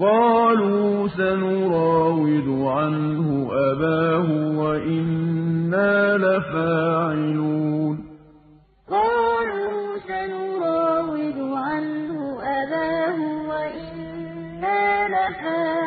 قَالُوا سَنُرَاوِدُ عَنْهُ أَبَاهُ وَإِنَّا لَفَاعِلُونَ. قَالُوا سَنُرَاوِدُ عَنْهُ أَبَاهُ وَإِنَّا لَفَاعِلُونَ.